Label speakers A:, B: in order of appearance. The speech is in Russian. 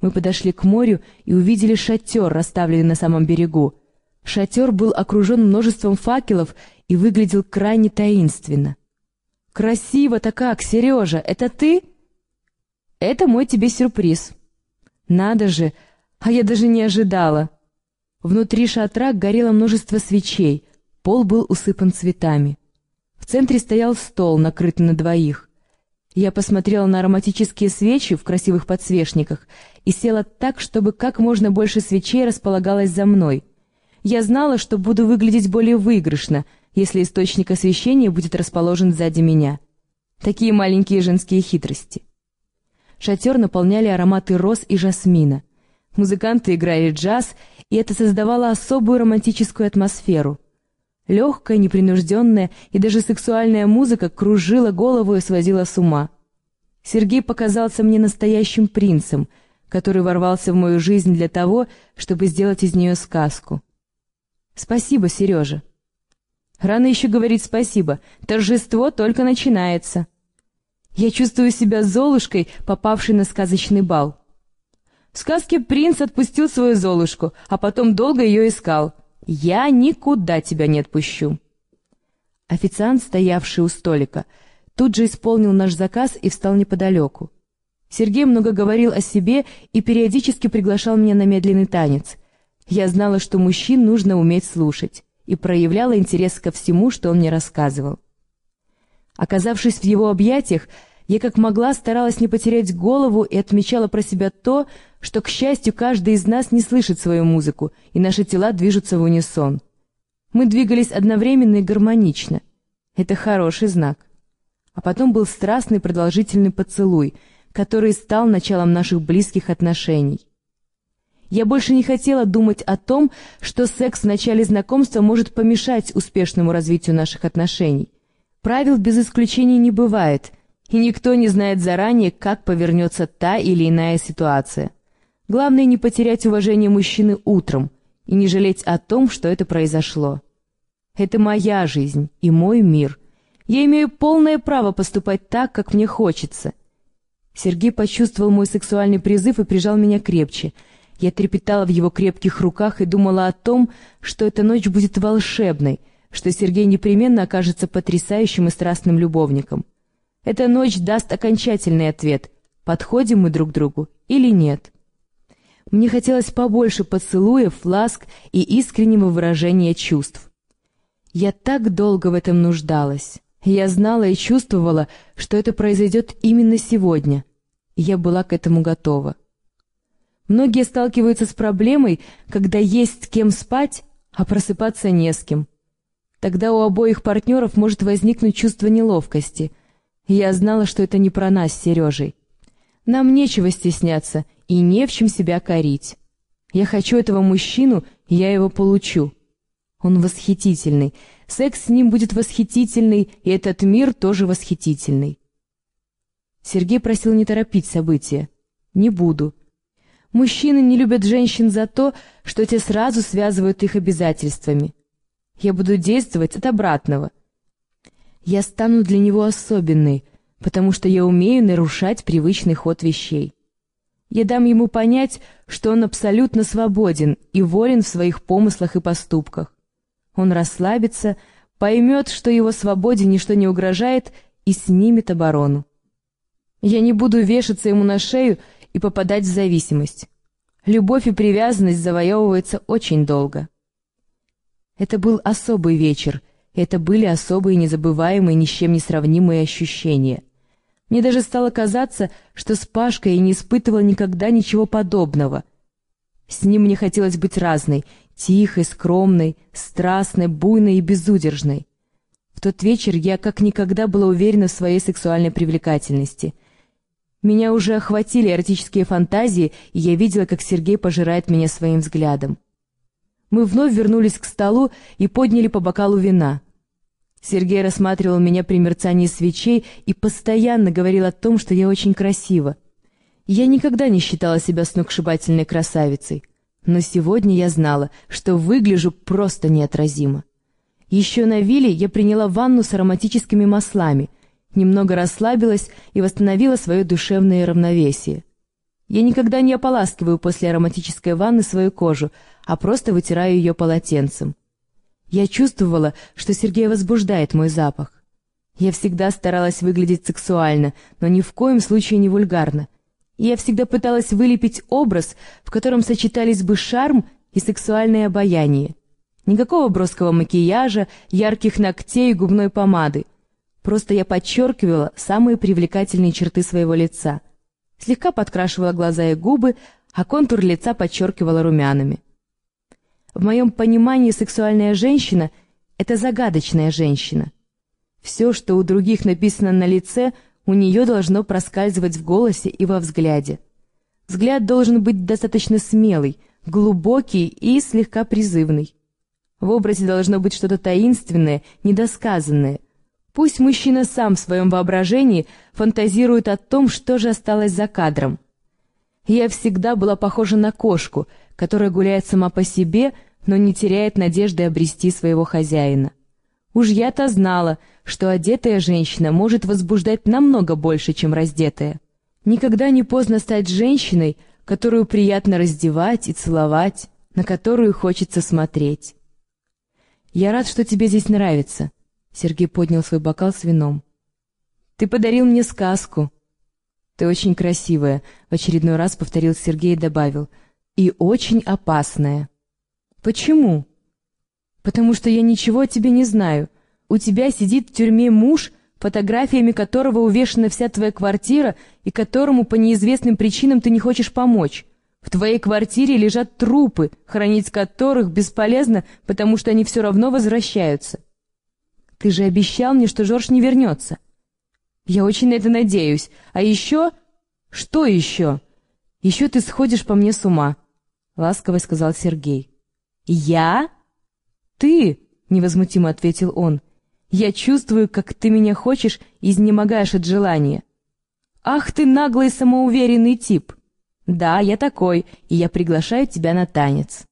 A: Мы подошли к морю и увидели шатер, расставленный на самом берегу. Шатер был окружен множеством факелов и выглядел крайне таинственно. «Красиво-то как, Сережа, это ты?» «Это мой тебе сюрприз». «Надо же, а я даже не ожидала». Внутри шатра горело множество свечей, пол был усыпан цветами. В центре стоял стол, накрытый на двоих. Я посмотрела на ароматические свечи в красивых подсвечниках и села так, чтобы как можно больше свечей располагалось за мной. Я знала, что буду выглядеть более выигрышно, если источник освещения будет расположен сзади меня. Такие маленькие женские хитрости. Шатер наполняли ароматы роз и жасмина. Музыканты играли джаз, и это создавало особую романтическую атмосферу. Легкая, непринужденная и даже сексуальная музыка кружила голову и сводила с ума. Сергей показался мне настоящим принцем, который ворвался в мою жизнь для того, чтобы сделать из нее сказку. Спасибо, Сережа. Рано еще говорить спасибо, торжество только начинается. Я чувствую себя Золушкой, попавшей на сказочный бал. В сказке принц отпустил свою Золушку, а потом долго ее искал. Я никуда тебя не отпущу. Официант, стоявший у столика, тут же исполнил наш заказ и встал неподалеку. Сергей много говорил о себе и периодически приглашал меня на медленный танец. Я знала, что мужчин нужно уметь слушать, и проявляла интерес ко всему, что он мне рассказывал. Оказавшись в его объятиях, я как могла старалась не потерять голову и отмечала про себя то, что, к счастью, каждый из нас не слышит свою музыку, и наши тела движутся в унисон. Мы двигались одновременно и гармонично. Это хороший знак. А потом был страстный продолжительный поцелуй, который стал началом наших близких отношений. Я больше не хотела думать о том, что секс в начале знакомства может помешать успешному развитию наших отношений. Правил без исключений не бывает — и никто не знает заранее, как повернется та или иная ситуация. Главное не потерять уважение мужчины утром и не жалеть о том, что это произошло. Это моя жизнь и мой мир. Я имею полное право поступать так, как мне хочется. Сергей почувствовал мой сексуальный призыв и прижал меня крепче. Я трепетала в его крепких руках и думала о том, что эта ночь будет волшебной, что Сергей непременно окажется потрясающим и страстным любовником. Эта ночь даст окончательный ответ, подходим мы друг другу или нет. Мне хотелось побольше поцелуев, ласк и искреннего выражения чувств. Я так долго в этом нуждалась. Я знала и чувствовала, что это произойдет именно сегодня. Я была к этому готова. Многие сталкиваются с проблемой, когда есть с кем спать, а просыпаться не с кем. Тогда у обоих партнеров может возникнуть чувство неловкости — я знала, что это не про нас с Сережей. Нам нечего стесняться и не в чем себя корить. Я хочу этого мужчину, я его получу. Он восхитительный. Секс с ним будет восхитительный, и этот мир тоже восхитительный. Сергей просил не торопить события. Не буду. Мужчины не любят женщин за то, что те сразу связывают их обязательствами. Я буду действовать от обратного — я стану для него особенной, потому что я умею нарушать привычный ход вещей. Я дам ему понять, что он абсолютно свободен и волен в своих помыслах и поступках. Он расслабится, поймет, что его свободе ничто не угрожает, и снимет оборону. Я не буду вешаться ему на шею и попадать в зависимость. Любовь и привязанность завоевываются очень долго. Это был особый вечер, это были особые, незабываемые, ни с чем не сравнимые ощущения. Мне даже стало казаться, что с Пашкой я не испытывала никогда ничего подобного. С ним мне хотелось быть разной, тихой, скромной, страстной, буйной и безудержной. В тот вечер я как никогда была уверена в своей сексуальной привлекательности. Меня уже охватили эротические фантазии, и я видела, как Сергей пожирает меня своим взглядом. Мы вновь вернулись к столу и подняли по бокалу вина. Сергей рассматривал меня при мерцании свечей и постоянно говорил о том, что я очень красива. Я никогда не считала себя сногсшибательной красавицей, но сегодня я знала, что выгляжу просто неотразимо. Еще на вилле я приняла ванну с ароматическими маслами, немного расслабилась и восстановила свое душевное равновесие. Я никогда не ополаскиваю после ароматической ванны свою кожу, а просто вытираю ее полотенцем. Я чувствовала, что Сергей возбуждает мой запах. Я всегда старалась выглядеть сексуально, но ни в коем случае не вульгарно. Я всегда пыталась вылепить образ, в котором сочетались бы шарм и сексуальное обаяние. Никакого броского макияжа, ярких ногтей и губной помады. Просто я подчеркивала самые привлекательные черты своего лица. Слегка подкрашивала глаза и губы, а контур лица подчеркивала румянами. В моем понимании сексуальная женщина — это загадочная женщина. Все, что у других написано на лице, у нее должно проскальзывать в голосе и во взгляде. Взгляд должен быть достаточно смелый, глубокий и слегка призывный. В образе должно быть что-то таинственное, недосказанное. Пусть мужчина сам в своем воображении фантазирует о том, что же осталось за кадром. Я всегда была похожа на кошку, которая гуляет сама по себе, но не теряет надежды обрести своего хозяина. Уж я-то знала, что одетая женщина может возбуждать намного больше, чем раздетая. Никогда не поздно стать женщиной, которую приятно раздевать и целовать, на которую хочется смотреть. «Я рад, что тебе здесь нравится», — Сергей поднял свой бокал с вином. «Ты подарил мне сказку». «Ты очень красивая», — в очередной раз повторил Сергей и добавил — и очень опасная. Почему? Потому что я ничего о тебе не знаю. У тебя сидит в тюрьме муж, фотографиями которого увешана вся твоя квартира и которому по неизвестным причинам ты не хочешь помочь. В твоей квартире лежат трупы, хранить которых бесполезно, потому что они все равно возвращаются. Ты же обещал мне, что Жорж не вернется. Я очень на это надеюсь. А еще... Что еще? Еще ты сходишь по мне с ума. — ласково сказал Сергей. «Я? Ты?» — невозмутимо ответил он. «Я чувствую, как ты меня хочешь и изнемогаешь от желания». «Ах ты наглый самоуверенный тип!» «Да, я такой, и я приглашаю тебя на танец».